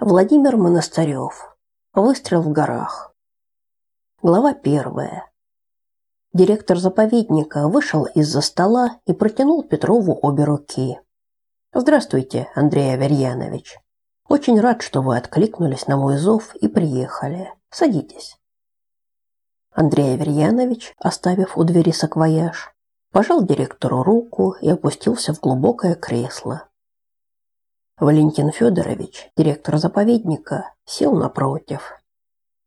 Владимир Монастырев. Выстрел в горах. Глава первая. Директор заповедника вышел из-за стола и протянул Петрову обе руки. Здравствуйте, Андрей Аверьянович. Очень рад, что вы откликнулись на мой зов и приехали. Садитесь. Андрей Аверьянович, оставив у двери саквояж, пожал директору руку и опустился в глубокое кресло. Валентин Федорович, директор заповедника, сел напротив.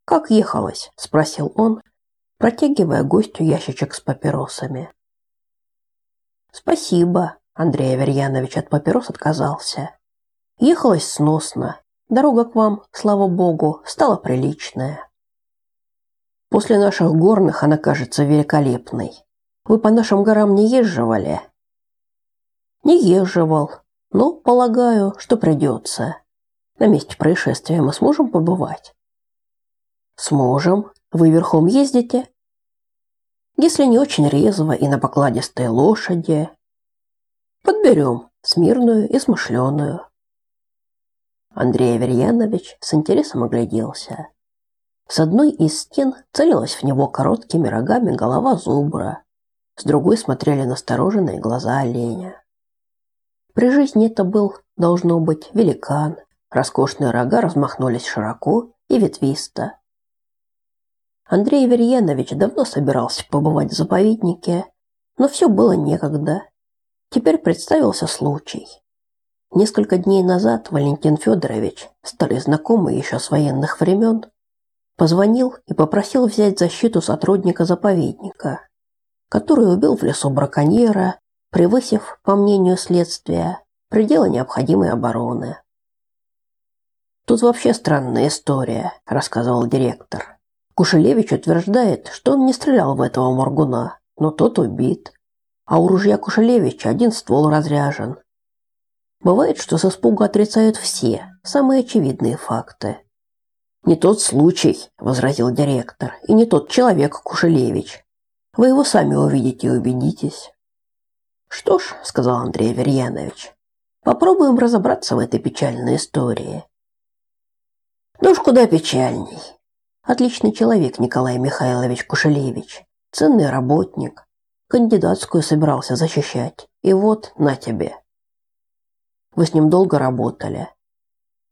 «Как ехалось?» – спросил он, протягивая гостю ящичек с папиросами. «Спасибо», – Андрей Аверьянович от папирос отказался. «Ехалось сносно. Дорога к вам, слава богу, стала приличная. После наших горных она кажется великолепной. Вы по нашим горам не езживали?» «Не езживал», но, полагаю, что придется. На месте происшествия мы сможем побывать? Сможем. Вы верхом ездите? Если не очень резво и на покладистой лошади. Подберем смирную и смышленую. Андрей Аверьянович с интересом огляделся. С одной из стен целилась в него короткими рогами голова зубра, с другой смотрели настороженные глаза оленя. При жизни это был, должно быть, великан. Роскошные рога размахнулись широко и ветвисто. Андрей Верьянович давно собирался побывать в заповеднике, но все было некогда. Теперь представился случай. Несколько дней назад Валентин Федорович, старый знакомый еще с военных времен, позвонил и попросил взять защиту сотрудника заповедника, который убил в лесу браконьера превысив, по мнению следствия, пределы необходимой обороны. Тут вообще странная история, рассказывал директор. Кушелевич утверждает, что он не стрелял в этого моргуна, но тот убит. А у ружья Кушелевича один ствол разряжен. Бывает, что с испугу отрицают все, самые очевидные факты. Не тот случай, возразил директор, и не тот человек Кушелевич. Вы его сами увидите и убедитесь. Что ж, сказал Андрей Верьянович, попробуем разобраться в этой печальной истории. Ну уж куда печальней. Отличный человек Николай Михайлович Кушелевич, ценный работник, кандидатскую собирался защищать. И вот на тебе. Вы с ним долго работали.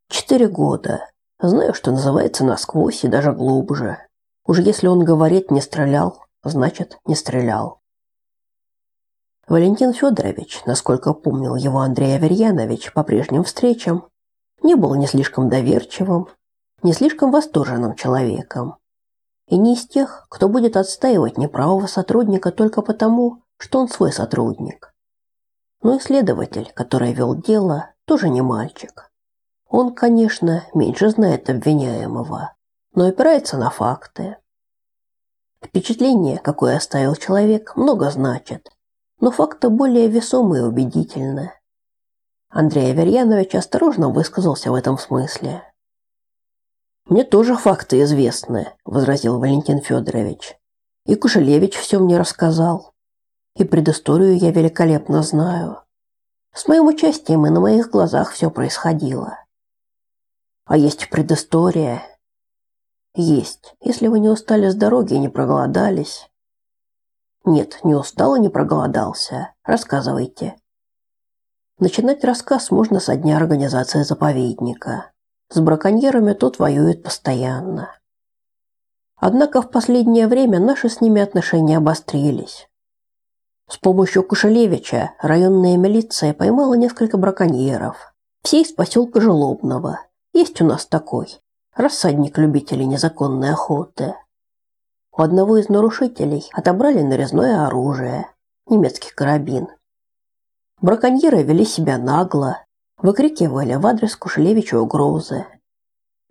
Четыре года. Знаю, что называется насквозь и даже глубже. Уж если он говорит не стрелял, значит не стрелял. Валентин Федорович, насколько помнил его Андрей Аверьянович по прежним встречам, не был ни слишком доверчивым, ни слишком восторженным человеком. И не из тех, кто будет отстаивать неправого сотрудника только потому, что он свой сотрудник. Но и следователь, который вел дело, тоже не мальчик. Он, конечно, меньше знает обвиняемого, но опирается на факты. Впечатление, какое оставил человек, много значит – но факты более весомые и убедительные. Андрей Аверьянович осторожно высказался в этом смысле. Мне тоже факты известны, возразил Валентин Федорович. И Кушелевич все мне рассказал. И предысторию я великолепно знаю. С моим участием и на моих глазах все происходило. А есть предыстория? Есть. Если вы не устали с дороги и не проголодались, нет, не устал и не проголодался. Рассказывайте. Начинать рассказ можно со дня организации заповедника. С браконьерами тот воюет постоянно. Однако в последнее время наши с ними отношения обострились. С помощью Кушелевича районная милиция поймала несколько браконьеров. Все из поселка Желобного. Есть у нас такой. Рассадник любителей незаконной охоты. У одного из нарушителей отобрали нарезное оружие, немецкий карабин. Браконьеры вели себя нагло, выкрикивали в адрес Кушелевича угрозы.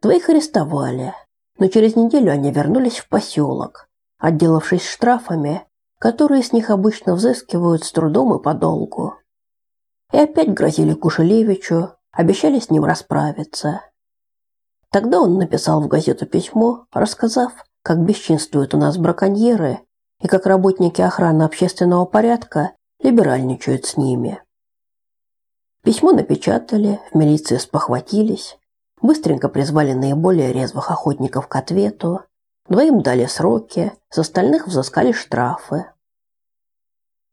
Двоих арестовали, но через неделю они вернулись в поселок, отделавшись штрафами, которые с них обычно взыскивают с трудом и подолгу. И опять грозили Кушелевичу, обещали с ним расправиться. Тогда он написал в газету письмо, рассказав, как бесчинствуют у нас браконьеры и как работники охраны общественного порядка либеральничают с ними. Письмо напечатали, в милиции спохватились, быстренько призвали наиболее резвых охотников к ответу, двоим дали сроки, с остальных взыскали штрафы.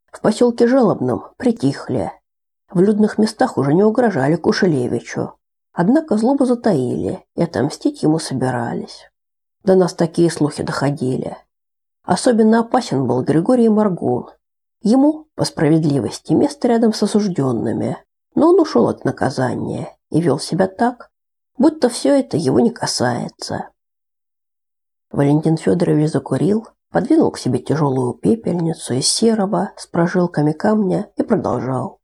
В поселке Желобном притихли. В людных местах уже не угрожали Кушелевичу. Однако злобу затаили и отомстить ему собирались. До нас такие слухи доходили. Особенно опасен был Григорий Маргун. Ему, по справедливости, место рядом с осужденными, но он ушел от наказания и вел себя так, будто все это его не касается. Валентин Федорович закурил, подвинул к себе тяжелую пепельницу из серого с прожилками камня и продолжал.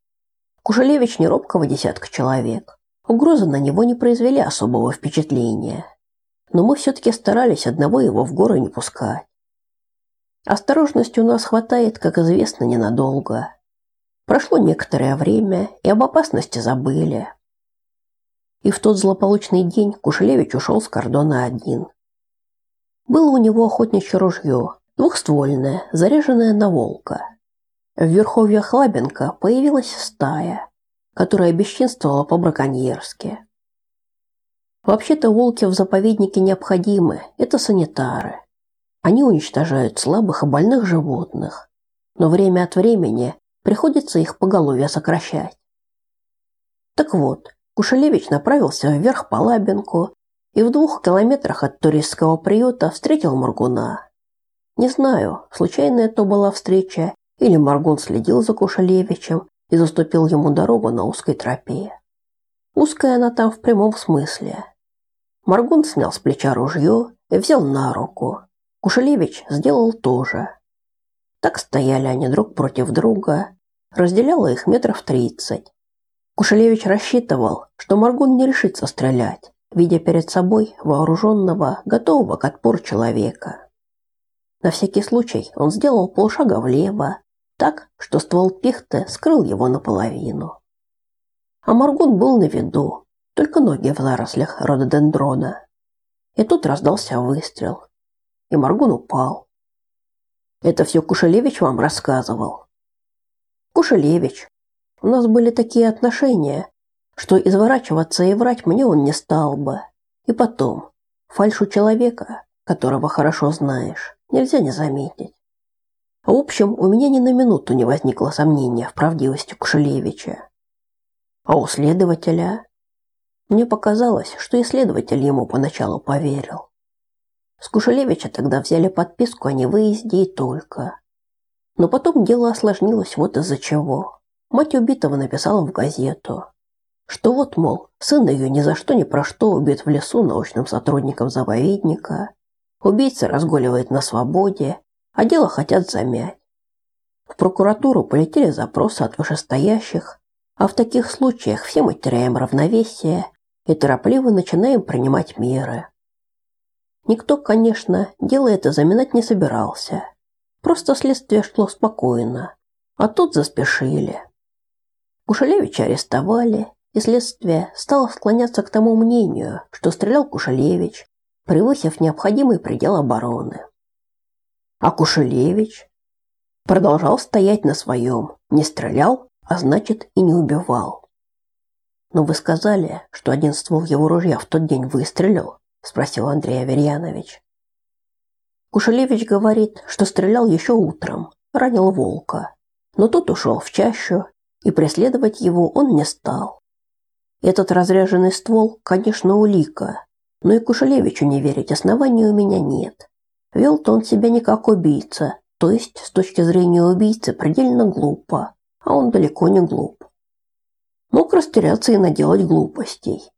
Кушелевич не робкого десятка человек. Угрозы на него не произвели особого впечатления. Но мы все-таки старались одного его в горы не пускать. Осторожности у нас хватает, как известно, ненадолго. Прошло некоторое время, и об опасности забыли. И в тот злополучный день Кушелевич ушел с кордона один. Было у него охотничье ружье, двухствольное, заряженное на волка. В верховьях Лабенко появилась стая, которая бесчинствовала по-браконьерски. Вообще-то волки в заповеднике необходимы, это санитары. Они уничтожают слабых и больных животных, но время от времени приходится их поголовье сокращать. Так вот, Кушелевич направился вверх по Лабинку и в двух километрах от туристского приюта встретил Маргуна. Не знаю, случайная это была встреча или Маргун следил за Кушелевичем и заступил ему дорогу на узкой тропе. Узкая она там в прямом смысле. Маргун снял с плеча ружье и взял на руку. Кушелевич сделал то же. Так стояли они друг против друга, разделяло их метров тридцать. Кушелевич рассчитывал, что Маргун не решится стрелять, видя перед собой вооруженного, готового к отпору человека. На всякий случай он сделал полшага влево, так, что ствол пихты скрыл его наполовину. А Маргун был на виду, только ноги в зарослях рододендрона. И тут раздался выстрел, и Маргун упал. Это все Кушелевич вам рассказывал. Кушелевич. У нас были такие отношения, что изворачиваться и врать мне он не стал бы. И потом, фальшу человека, которого хорошо знаешь, нельзя не заметить. В общем, у меня ни на минуту не возникло сомнения в правдивости Кушелевича. А у следователя... Мне показалось, что и следователь ему поначалу поверил. С Кушелевича тогда взяли подписку о невыезде и только. Но потом дело осложнилось вот из-за чего. Мать убитого написала в газету, что вот, мол, сын ее ни за что ни про что убит в лесу научным сотрудником заповедника, убийца разгуливает на свободе, а дело хотят замять. В прокуратуру полетели запросы от вышестоящих, а в таких случаях все мы теряем равновесие и торопливо начинаем принимать меры. Никто, конечно, дело это заминать не собирался. Просто следствие шло спокойно, а тут заспешили. Кушелевича арестовали, и следствие стало склоняться к тому мнению, что стрелял Кушелевич, превысив необходимый предел обороны. А Кушелевич продолжал стоять на своем, не стрелял, а значит и не убивал. Но вы сказали, что один ствол его ружья в тот день выстрелил, спросил Андрей Аверьянович. Кушелевич говорит, что стрелял еще утром, ранил волка, но тот ушел в чащу, и преследовать его он не стал. Этот разряженный ствол, конечно, улика, но и Кушелевичу не верить оснований у меня нет. Вел-то он себя не как убийца, то есть с точки зрения убийцы предельно глупо, а он далеко не глуп. Мог растеряться и наделать глупостей.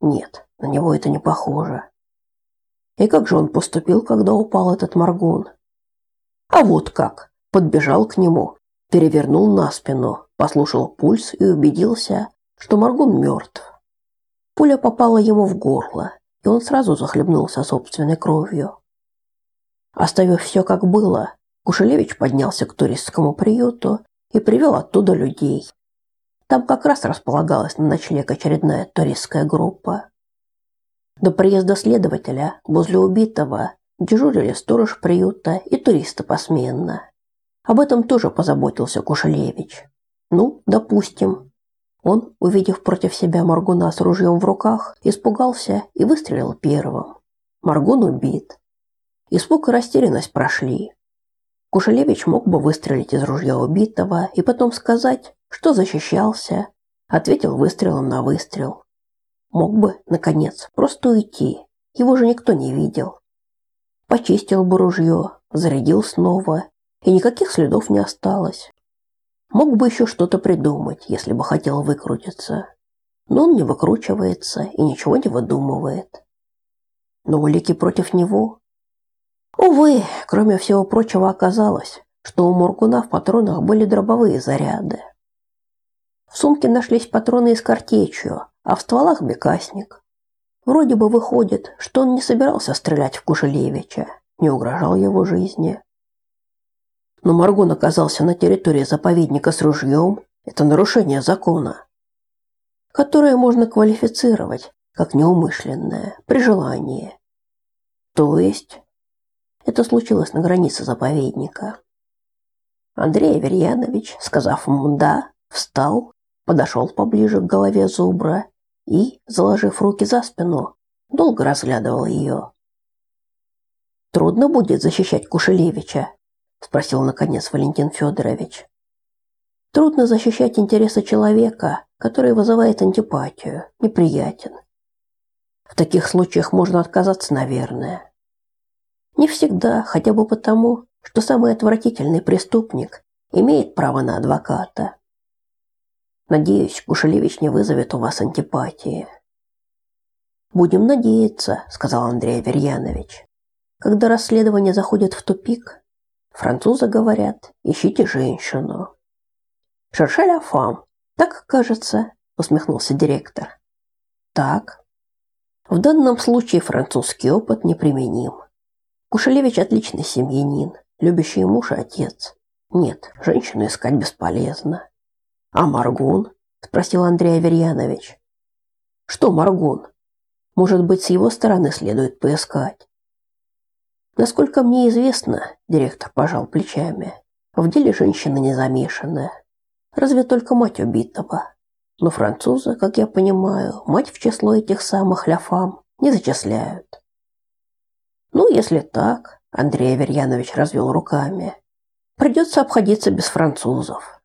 Нет, на него это не похоже. И как же он поступил, когда упал этот Маргун? А вот как. Подбежал к нему, перевернул на спину, послушал пульс и убедился, что Маргун мертв. Пуля попала ему в горло, и он сразу захлебнулся собственной кровью. Оставив все как было, Кушелевич поднялся к туристскому приюту и привел оттуда людей. Там как раз располагалась на ночлег очередная туристская группа. До приезда следователя возле убитого дежурили сторож приюта и туристы посменно. Об этом тоже позаботился Кушелевич. Ну, допустим. Он, увидев против себя Маргуна с ружьем в руках, испугался и выстрелил первым. Маргун убит. Испуг и растерянность прошли. Кушелевич мог бы выстрелить из ружья убитого и потом сказать, что защищался, ответил выстрелом на выстрел. Мог бы, наконец, просто уйти. Его же никто не видел. Почистил бы ружье, зарядил снова, и никаких следов не осталось. Мог бы еще что-то придумать, если бы хотел выкрутиться. Но он не выкручивается и ничего не выдумывает. Но улики против него. Увы, кроме всего прочего оказалось, что у Моргуна в патронах были дробовые заряды. В сумке нашлись патроны из картечью, а в стволах бекасник. Вроде бы выходит, что он не собирался стрелять в Кушелевича, не угрожал его жизни. Но Маргон оказался на территории заповедника с ружьем. Это нарушение закона, которое можно квалифицировать как неумышленное при желании. То есть это случилось на границе заповедника. Андрей Аверьянович, сказав ему «да», встал, подошел поближе к голове зубра и, заложив руки за спину, долго разглядывал ее. «Трудно будет защищать Кушелевича?» – спросил, наконец, Валентин Федорович. «Трудно защищать интересы человека, который вызывает антипатию, неприятен. В таких случаях можно отказаться, наверное. Не всегда, хотя бы потому, что самый отвратительный преступник имеет право на адвоката. Надеюсь, Кушелевич не вызовет у вас антипатии. Будем надеяться, сказал Андрей Аверьянович. Когда расследование заходит в тупик, французы говорят: "Ищите женщину". Шершеля фам. Так, кажется, усмехнулся директор. Так. В данном случае французский опыт неприменим. Кушелевич отличный семьянин, любящий муж и отец. Нет, женщину искать бесполезно. А Маргун? спросил Андрей Аверьянович. Что Маргун? Может быть, с его стороны следует поискать. Насколько мне известно, директор пожал плечами. В деле женщина не замешана. Разве только мать убитого. Но французы, как я понимаю, мать в число этих самых ляфам не зачисляют. Ну, если так, Андрей Аверьянович развел руками. Придется обходиться без французов.